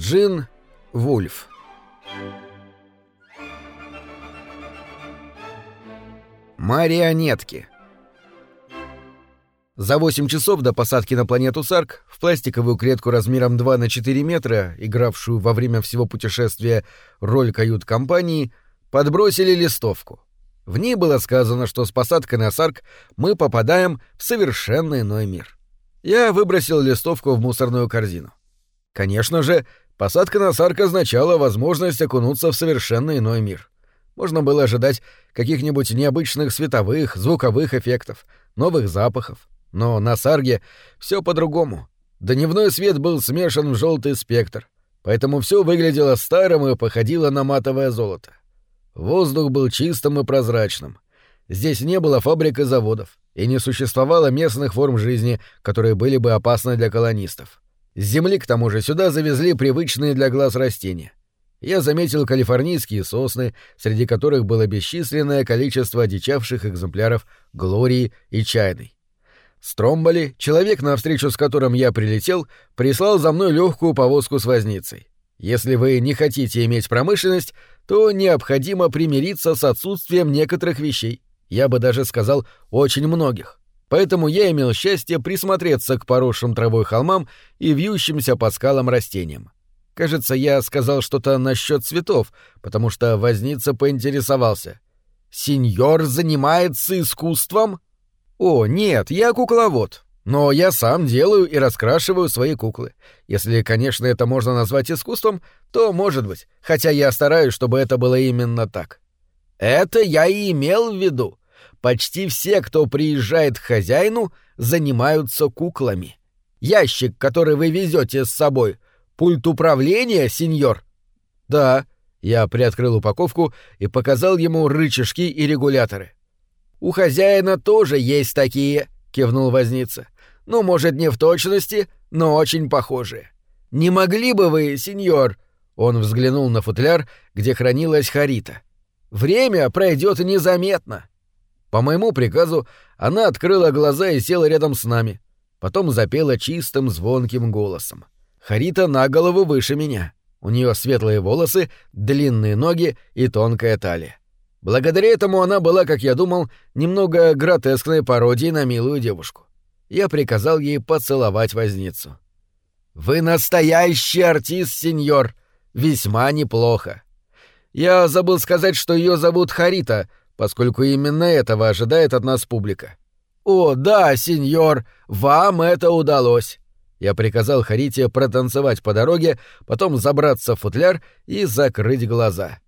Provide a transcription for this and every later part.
Джин Вульф. Марионетки. За 8 часов до посадки на планету Сарк в пластиковую клетку размером 2 на 4 метра, игравшую во время всего путешествия роль кают-компании, подбросили листовку. В ней было сказано, что с посадкой на Сарк мы попадаем в совершенно иной мир. Я выбросил листовку в мусорную корзину. Конечно же, посадка на Сарк означала возможность окунуться в совершенно иной мир. Можно было ожидать каких-нибудь необычных световых, звуковых эффектов, новых запахов. Но на Сарге все по-другому. Дневной свет был смешан в желтый спектр, поэтому все выглядело старым и походило на матовое золото. Воздух был чистым и прозрачным. Здесь не было фабрик и заводов, и не существовало местных форм жизни, которые были бы опасны для колонистов. С земли, к тому же, сюда завезли привычные для глаз растения. Я заметил калифорнийские сосны, среди которых было бесчисленное количество одичавших экземпляров Глории и Чайной. Стромболи, человек, навстречу с которым я прилетел, прислал за мной легкую повозку с возницей. Если вы не хотите иметь промышленность, то необходимо примириться с отсутствием некоторых вещей. Я бы даже сказал, очень многих. Поэтому я имел счастье присмотреться к поросшим травой холмам и вьющимся по скалам растениям. Кажется, я сказал что-то насчет цветов, потому что возница поинтересовался. «Сеньор занимается искусством?» «О, нет, я кукловод. Но я сам делаю и раскрашиваю свои куклы. Если, конечно, это можно назвать искусством, то может быть, хотя я стараюсь, чтобы это было именно так. Это я и имел в виду почти все, кто приезжает к хозяину, занимаются куклами. Ящик, который вы везете с собой, пульт управления, сеньор? Да. Я приоткрыл упаковку и показал ему рычажки и регуляторы. У хозяина тоже есть такие, кивнул возница. Ну, может, не в точности, но очень похожие. Не могли бы вы, сеньор? Он взглянул на футляр, где хранилась харита. Время пройдет незаметно. По моему приказу она открыла глаза и села рядом с нами. Потом запела чистым звонким голосом. Харита на голову выше меня. У нее светлые волосы, длинные ноги и тонкая талия. Благодаря этому она была, как я думал, немного гротескной пародией на милую девушку. Я приказал ей поцеловать возницу. «Вы настоящий артист, сеньор! Весьма неплохо!» Я забыл сказать, что ее зовут Харита, поскольку именно этого ожидает от нас публика. «О, да, сеньор, вам это удалось!» Я приказал Харите протанцевать по дороге, потом забраться в футляр и закрыть глаза.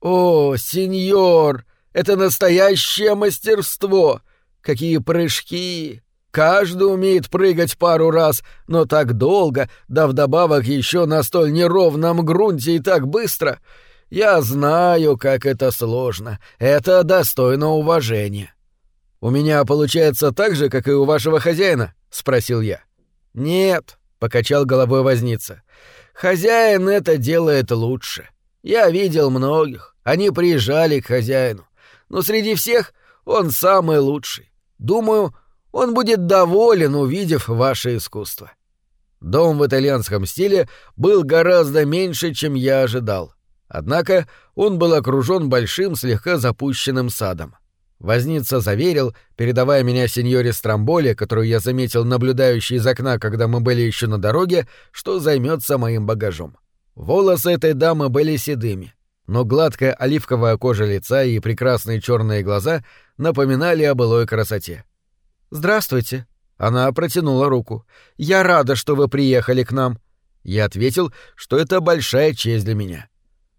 «О, сеньор, это настоящее мастерство! Какие прыжки! Каждый умеет прыгать пару раз, но так долго, да вдобавок еще на столь неровном грунте и так быстро. Я знаю, как это сложно. Это достойно уважения. У меня получается так же, как и у вашего хозяина? спросил я. Нет, покачал головой возница. Хозяин это делает лучше. Я видел многих. Они приезжали к хозяину. Но среди всех он самый лучший. Думаю, он будет доволен, увидев ваше искусство. Дом в итальянском стиле был гораздо меньше, чем я ожидал. Однако он был окружен большим, слегка запущенным садом. Возница заверил, передавая меня сеньоре Страмболе, которую я заметил наблюдающей из окна, когда мы были еще на дороге, что займется моим багажом. Волосы этой дамы были седыми, но гладкая оливковая кожа лица и прекрасные черные глаза напоминали о былой красоте. «Здравствуйте», — она протянула руку. «Я рада, что вы приехали к нам». Я ответил, что это большая честь для меня.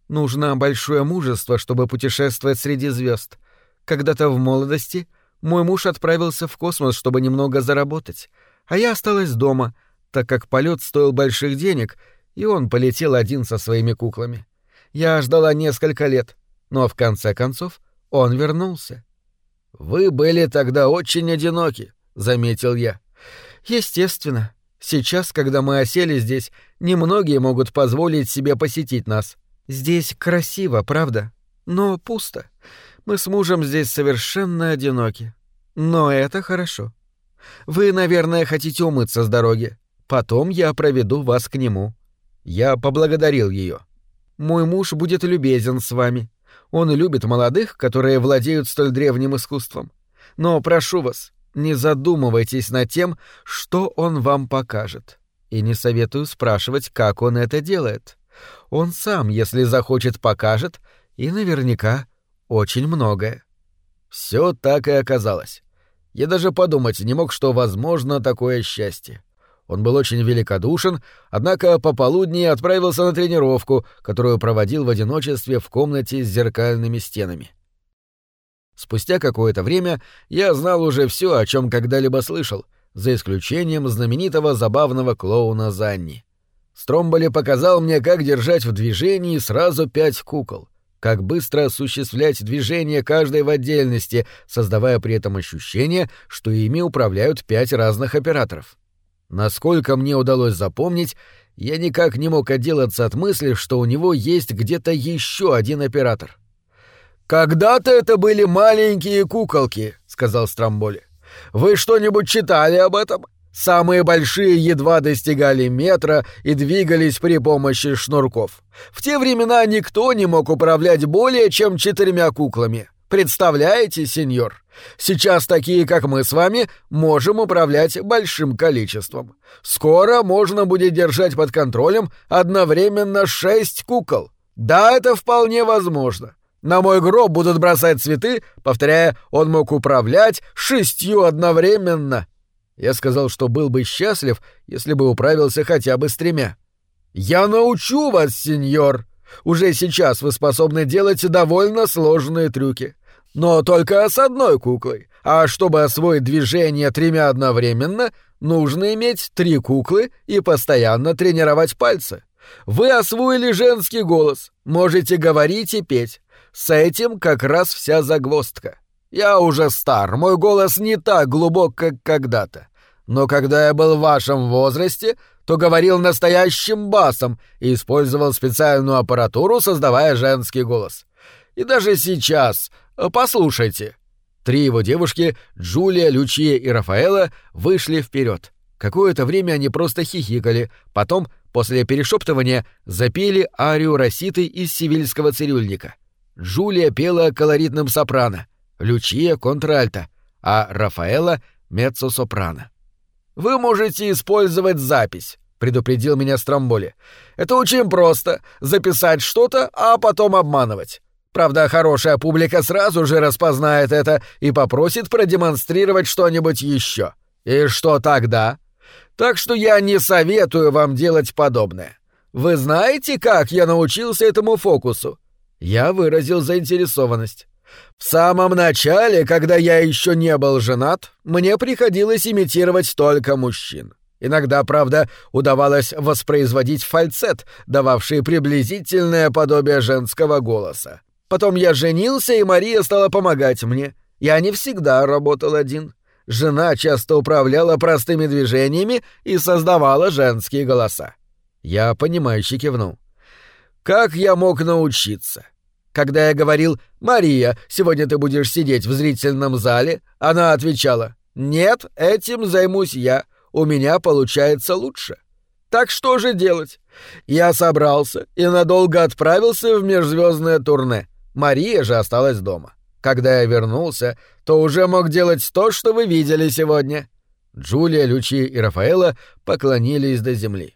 Нужно большое мужество, чтобы путешествовать среди звезд. Когда-то в молодости мой муж отправился в космос, чтобы немного заработать, а я осталась дома, так как полет стоил больших денег, и он полетел один со своими куклами. Я ждала несколько лет, но в конце концов он вернулся. Вы были тогда очень одиноки, заметил я. Естественно. Сейчас, когда мы осели здесь, немногие могут позволить себе посетить нас. Здесь красиво, правда? Но пусто. Мы с мужем здесь совершенно одиноки. Но это хорошо. Вы, наверное, хотите умыться с дороги. Потом я проведу вас к нему. Я поблагодарил ее. «Мой муж будет любезен с вами. Он любит молодых, которые владеют столь древним искусством. Но прошу вас, не задумывайтесь над тем, что он вам покажет. И не советую спрашивать, как он это делает. Он сам, если захочет, покажет, и наверняка очень многое. Все так и оказалось. Я даже подумать не мог, что возможно такое счастье. Он был очень великодушен, однако пополудни отправился на тренировку, которую проводил в одиночестве в комнате с зеркальными стенами. Спустя какое-то время я знал уже все, о чем когда-либо слышал, за исключением знаменитого забавного клоуна Занни. Стромболи показал мне, как держать в движении сразу пять кукол, как быстро осуществлять движение каждой в отдельности, создавая при этом ощущение, что ими управляют пять разных операторов. Насколько мне удалось запомнить, я никак не мог отделаться от мысли, что у него есть где-то еще один оператор. «Когда-то это были маленькие куколки», — сказал Страмболи. «Вы что-нибудь читали об этом? Самые большие едва достигали метра и двигались при помощи шнурков. В те времена никто не мог управлять более чем четырьмя куклами. Представляете, сеньор? Сейчас такие, как мы с вами, можем управлять большим количеством. Скоро можно будет держать под контролем одновременно шесть кукол. Да, это вполне возможно. На мой гроб будут бросать цветы, повторяя, он мог управлять шестью одновременно. Я сказал, что был бы счастлив, если бы управился хотя бы с тремя. «Я научу вас, сеньор! Уже сейчас вы способны делать довольно сложные трюки. Но только с одной куклой. А чтобы освоить движение тремя одновременно, нужно иметь три куклы и постоянно тренировать пальцы. Вы освоили женский голос, можете говорить и петь. С этим как раз вся загвоздка. Я уже стар, мой голос не так глубок, как когда-то. Но когда я был в вашем возрасте, то говорил настоящим басом и использовал специальную аппаратуру, создавая женский голос. И даже сейчас Э, послушайте». Три его девушки, Джулия, Лючия и Рафаэла, вышли вперед. Какое-то время они просто хихикали, потом, после перешептывания, запели арию Роситы из сивильского цирюльника. Джулия пела колоритным сопрано, Лючия — контральто, а Рафаэла — меццо-сопрано. «Вы можете использовать запись», — предупредил меня Страмболи. «Это очень просто — записать что-то, а потом обманывать. Правда, хорошая публика сразу же распознает это и попросит продемонстрировать что-нибудь еще. И что тогда? Так что я не советую вам делать подобное. Вы знаете, как я научился этому фокусу? Я выразил заинтересованность. В самом начале, когда я еще не был женат, мне приходилось имитировать только мужчин. Иногда, правда, удавалось воспроизводить фальцет, дававший приблизительное подобие женского голоса. Потом я женился, и Мария стала помогать мне. Я не всегда работал один. Жена часто управляла простыми движениями и создавала женские голоса. Я понимающе кивнул. Как я мог научиться? Когда я говорил «Мария, сегодня ты будешь сидеть в зрительном зале», она отвечала «Нет, этим займусь я, у меня получается лучше». Так что же делать? Я собрался и надолго отправился в межзвездное турне — Мария же осталась дома. Когда я вернулся, то уже мог делать то, что вы видели сегодня. Джулия, Лючи и Рафаэла поклонились до земли.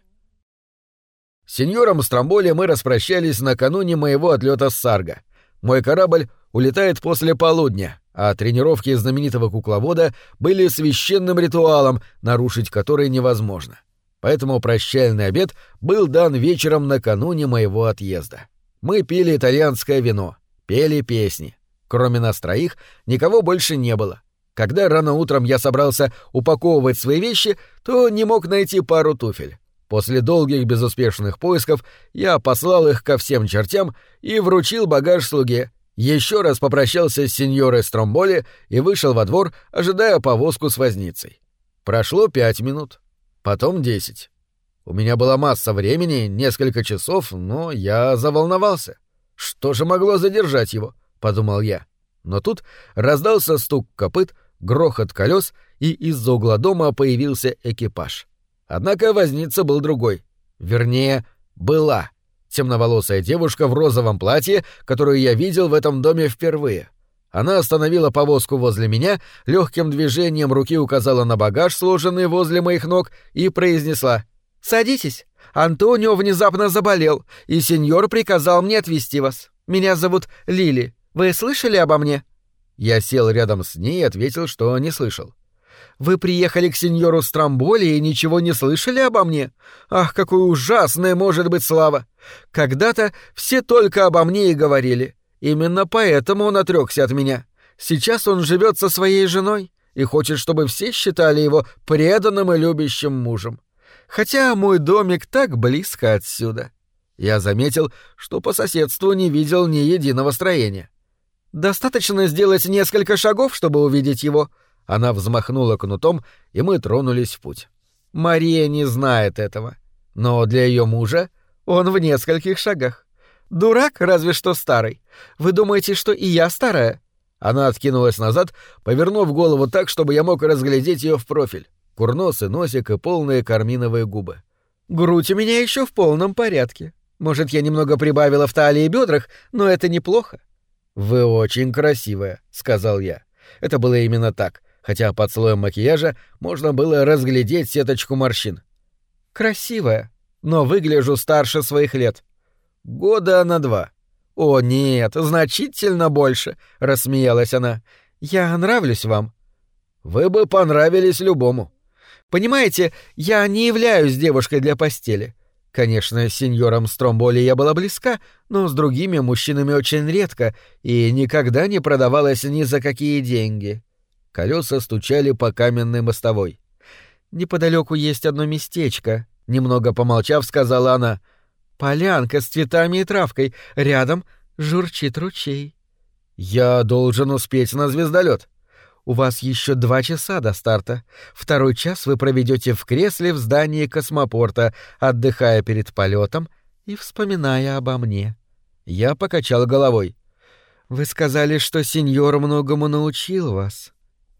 С сеньором Страмболи мы распрощались накануне моего отлета с Сарга. Мой корабль улетает после полудня, а тренировки знаменитого кукловода были священным ритуалом, нарушить который невозможно. Поэтому прощальный обед был дан вечером накануне моего отъезда. Мы пили итальянское вино — Пели песни. Кроме нас троих, никого больше не было. Когда рано утром я собрался упаковывать свои вещи, то не мог найти пару туфель. После долгих безуспешных поисков я послал их ко всем чертям и вручил багаж слуге. Еще раз попрощался с сеньорой Стромболи и вышел во двор, ожидая повозку с возницей. Прошло пять минут, потом десять. У меня была масса времени, несколько часов, но я заволновался. Что же могло задержать его? подумал я. Но тут раздался стук копыт, грохот колес, и из-за угла дома появился экипаж. Однако возница был другой. Вернее, Была. Темноволосая девушка в розовом платье, которую я видел в этом доме впервые. Она остановила повозку возле меня, легким движением руки указала на багаж, сложенный возле моих ног, и произнесла «Садитесь. Антонио внезапно заболел, и сеньор приказал мне отвезти вас. Меня зовут Лили. Вы слышали обо мне?» Я сел рядом с ней и ответил, что не слышал. «Вы приехали к сеньору Страмболи и ничего не слышали обо мне? Ах, какой ужасная может быть слава! Когда-то все только обо мне и говорили. Именно поэтому он отрекся от меня. Сейчас он живет со своей женой и хочет, чтобы все считали его преданным и любящим мужем. Хотя мой домик так близко отсюда. Я заметил, что по соседству не видел ни единого строения. Достаточно сделать несколько шагов, чтобы увидеть его. Она взмахнула кнутом, и мы тронулись в путь. Мария не знает этого, но для ее мужа он в нескольких шагах. Дурак, разве что старый. Вы думаете, что и я старая? Она откинулась назад, повернув голову так, чтобы я мог разглядеть ее в профиль. Курносый носик и полные карминовые губы. Грудь у меня еще в полном порядке. Может, я немного прибавила в талии и бедрах, но это неплохо. Вы очень красивая, сказал я. Это было именно так, хотя под слоем макияжа можно было разглядеть сеточку морщин. Красивая, но выгляжу старше своих лет. Года на два. О, нет, значительно больше, рассмеялась она. Я нравлюсь вам. Вы бы понравились любому. Понимаете, я не являюсь девушкой для постели. Конечно, с сеньором Стромболи я была близка, но с другими мужчинами очень редко и никогда не продавалась ни за какие деньги. Колеса стучали по каменной мостовой. Неподалеку есть одно местечко, немного помолчав, сказала она. Полянка с цветами и травкой. Рядом журчит ручей. Я должен успеть на звездолет. У вас еще два часа до старта. Второй час вы проведете в кресле в здании космопорта, отдыхая перед полетом и вспоминая обо мне. Я покачал головой. Вы сказали, что сеньор многому научил вас.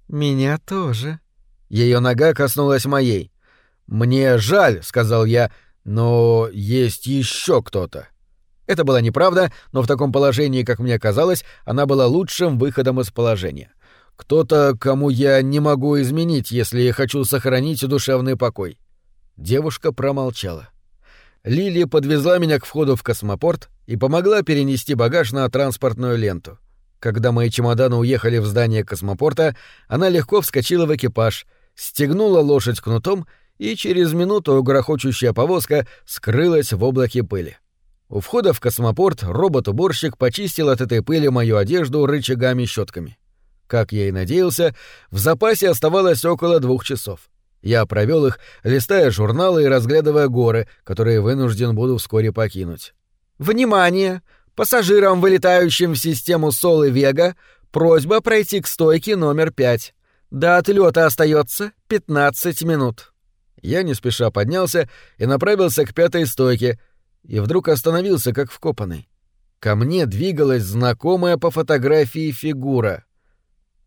Меня тоже. Ее нога коснулась моей. Мне жаль, сказал я, но есть еще кто-то. Это была неправда, но в таком положении, как мне казалось, она была лучшим выходом из положения. Кто-то, кому я не могу изменить, если хочу сохранить душевный покой. Девушка промолчала. Лили подвезла меня к входу в космопорт и помогла перенести багаж на транспортную ленту. Когда мои чемоданы уехали в здание космопорта, она легко вскочила в экипаж, стегнула лошадь кнутом и через минуту грохочущая повозка скрылась в облаке пыли. У входа в космопорт робот-уборщик почистил от этой пыли мою одежду рычагами-щетками. Как я и надеялся, в запасе оставалось около двух часов. Я провел их, листая журналы и разглядывая горы, которые вынужден буду вскоре покинуть. «Внимание! Пассажирам, вылетающим в систему Сол и Вега, просьба пройти к стойке номер пять. До отлета остается 15 минут». Я не спеша поднялся и направился к пятой стойке, и вдруг остановился, как вкопанный. Ко мне двигалась знакомая по фотографии фигура.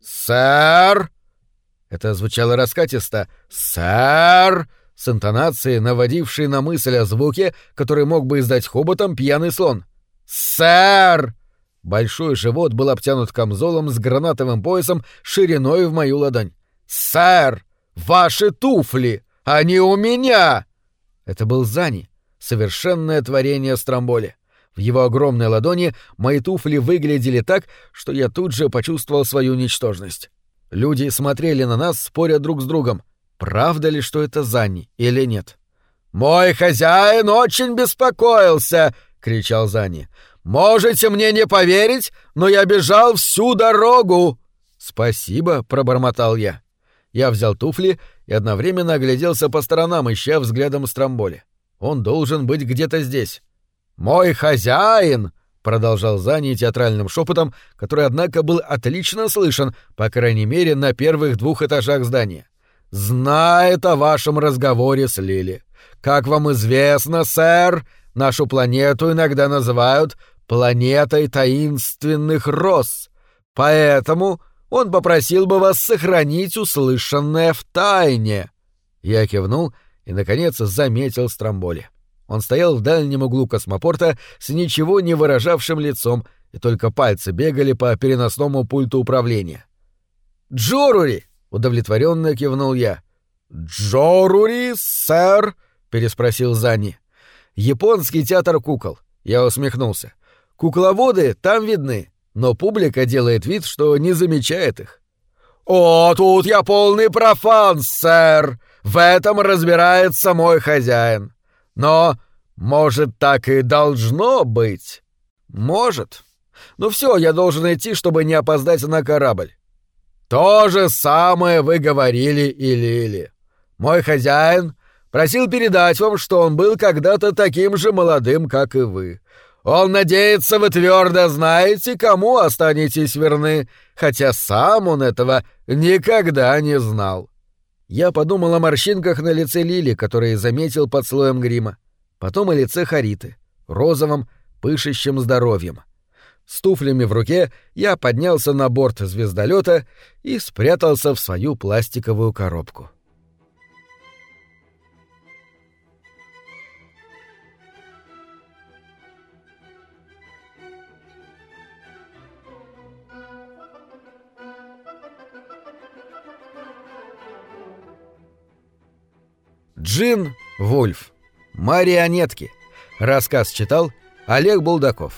«Сэр!» Это звучало раскатисто. «Сэр!» с интонацией, наводившей на мысль о звуке, который мог бы издать хоботом пьяный слон. «Сэр!» Большой живот был обтянут камзолом с гранатовым поясом шириной в мою ладонь. «Сэр! Ваши туфли!» Они у меня!» Это был Зани, совершенное творение Стромболи. В его огромной ладони мои туфли выглядели так, что я тут же почувствовал свою ничтожность. Люди смотрели на нас, споря друг с другом, правда ли, что это Зани или нет. «Мой хозяин очень беспокоился!» — кричал Зани. «Можете мне не поверить, но я бежал всю дорогу!» «Спасибо», — пробормотал я. Я взял туфли и одновременно огляделся по сторонам, ища взглядом Стромболи. Он должен быть где-то здесь. «Мой хозяин!» — продолжал Зани театральным шепотом, который, однако, был отлично слышен, по крайней мере, на первых двух этажах здания. «Знает о вашем разговоре с Лили. Как вам известно, сэр, нашу планету иногда называют планетой таинственных роз. Поэтому он попросил бы вас сохранить услышанное в тайне. Я кивнул и, наконец, заметил Стромболи. Он стоял в дальнем углу космопорта с ничего не выражавшим лицом, и только пальцы бегали по переносному пульту управления. «Джорури!» — удовлетворенно кивнул я. «Джорури, сэр?» — переспросил Зани. «Японский театр кукол». Я усмехнулся. «Кукловоды там видны, но публика делает вид, что не замечает их». «О, тут я полный профан, сэр! В этом разбирается мой хозяин. Но, может, так и должно быть?» «Может. Ну все, я должен идти, чтобы не опоздать на корабль». «То же самое вы говорили и Лили. Мой хозяин просил передать вам, что он был когда-то таким же молодым, как и вы. Он надеется, вы твердо знаете, кому останетесь верны, хотя сам он этого никогда не знал. Я подумал о морщинках на лице Лили, которые заметил под слоем грима. Потом о лице Хариты, розовым, пышущим здоровьем. С туфлями в руке я поднялся на борт звездолета и спрятался в свою пластиковую коробку. Джин Вульф. Марионетки. Рассказ читал Олег Булдаков.